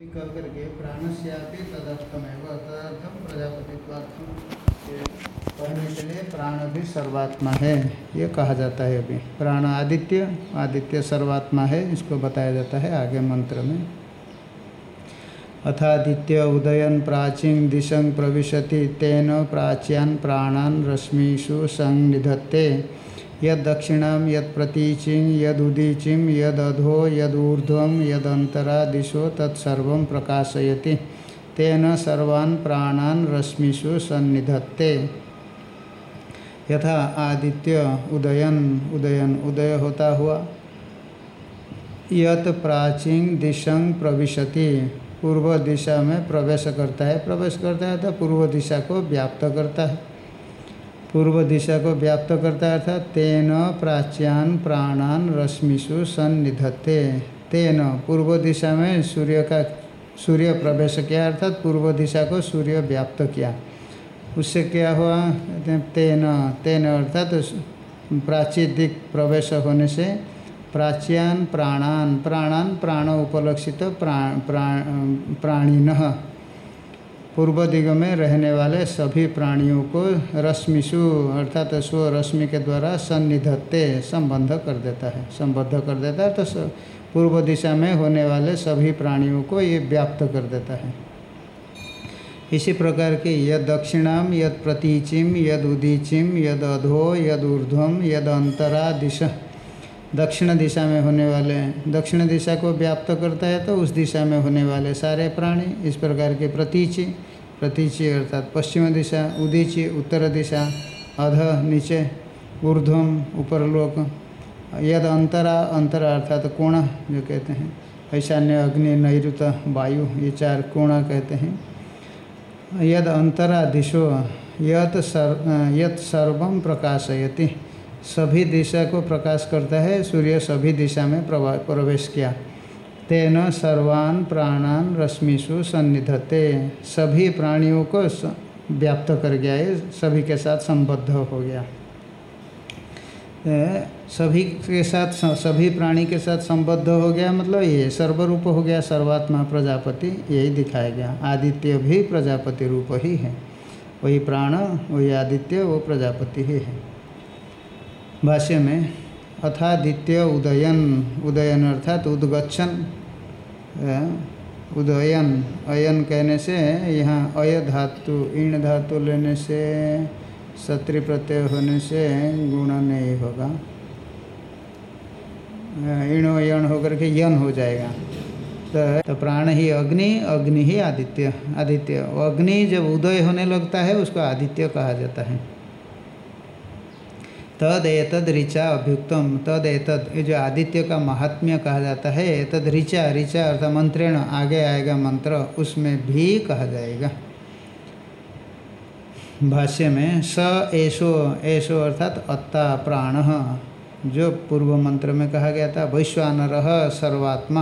करके प्राणस्यापि तदर्थमेव। तदर्थम कहने के लिए प्राण भी सर्वात्मा है। ये कहा जाता है अभी। प्राण आदित्य आदित्य सर्वात्मा है, इसको बताया जाता है आगे मंत्र में। अथादित्य उदयन प्राचीन दिशं प्रविशति, तेन प्राच्यान प्राणान रश्मिषु संनिधत्ते। यद दक्षिणाम यद प्रतीचिं यद उदीचिं यद अधो यद दिशो तत्सर्व प्रकाशयति। तेन सर्वान् प्राणान् रश्मिषु सन्निधत्ते। यथा आदित्य, उदयन उदयन, उदय होता हुआ। यत प्राचीन दिशं प्रविशति, पूर्व दिशा में प्रवेश करता है। प्रवेश करता है तो पूर्व दिशा को व्याप्त करता है। पूर्व दिशा को व्याप्त करता है अर्थात तेन प्राच्यान प्राणान रश्मिषु सन्निधत्ते। तेन पूर्व दिशा में सूर्य का सूर्य प्रवेश किया अर्थात पूर्व दिशा को सूर्य व्याप्त किया उससे क्या हुआ? तेन तेन अर्थात तो प्राची दिक प्रवेश होने से प्राच्यान प्राणान प्राणान प्राण उपलक्षित प्राण प्राण प्राणिन पूर्व दिग में रहने वाले सभी प्राणियों को रश्मिषु अर्थात स्व रश्मि के द्वारा सन्निधत्ते संबंध कर देता है। संबद्ध कर देता है तो पूर्व दिशा में होने वाले सभी प्राणियों को ये व्याप्त कर देता है। इसी प्रकार के यद दक्षिणाम, यद प्रतीचिम, यद उदीचिम, यद अधो, यद ऊर्ध्वम, यद अंतरा दिशा दक्षिण दिशा में होने वाले हैं। दक्षिण दिशा को व्याप्त करता है तो उस दिशा में होने वाले सारे प्राणी इस प्रकार के प्रतीचि प्रतीचि अर्थात पश्चिम दिशा, उदीचि, उत्तर दिशा, अध, नीचे, ऊर्ध्वम ऊपर लोक यद अंतरा अंतरा अर्थात कोण, जो कहते हैं, ऐशान्य, अग्नि नैऋत वायु, ये चार कोण कहते हैं। यद अंतरा दिशो, यत सर यत सर्वम प्रकाशयति। सभी दिशा को प्रकाश करता है, सूर्य सभी दिशा में प्रवेश किया। तेन सर्वान प्राणान रश्मिषु सन्निधते। सभी प्राणियों को व्याप्त कर गया है, सभी के साथ संबद्ध हो गया। सभी के साथ सभी प्राणी के साथ संबद्ध हो गया मतलब ये सर्वरूप हो गया, सर्वात्मा, प्रजापति, यही दिखाया गया। आदित्य भी प्रजापति रूप ही है। वही प्राण, वही आदित्य, वो प्रजापति ही है। भाष्य में अथादित्य उदयन उदयन अर्थात उद्गछन उदयन अयन कहने से यहाँ अय धातु ईण धातु लेने से सत्री प्रत्यय होने से गुण नहीं होगा। ईणो यण होकर के यन हो जाएगा। तो, तो प्राण ही अग्नि अग्नि ही आदित्य आदित्य। अग्नि जब उदय होने लगता है उसको आदित्य कहा जाता है। तद एतद ऋचा अभ्युक्तम तद एतद ये जो आदित्य का महात्म्य कहा जाता है तद ऋचा ऋचा अर्थात मंत्रेण, आगे आएगा मंत्र, उसमें भी कहा जाएगा। भाष्य में स ऐशो ऐशो अर्थात अत्ता प्राण, जो पूर्व मंत्र में कहा गया था, वैश्वानर सर्वात्मा।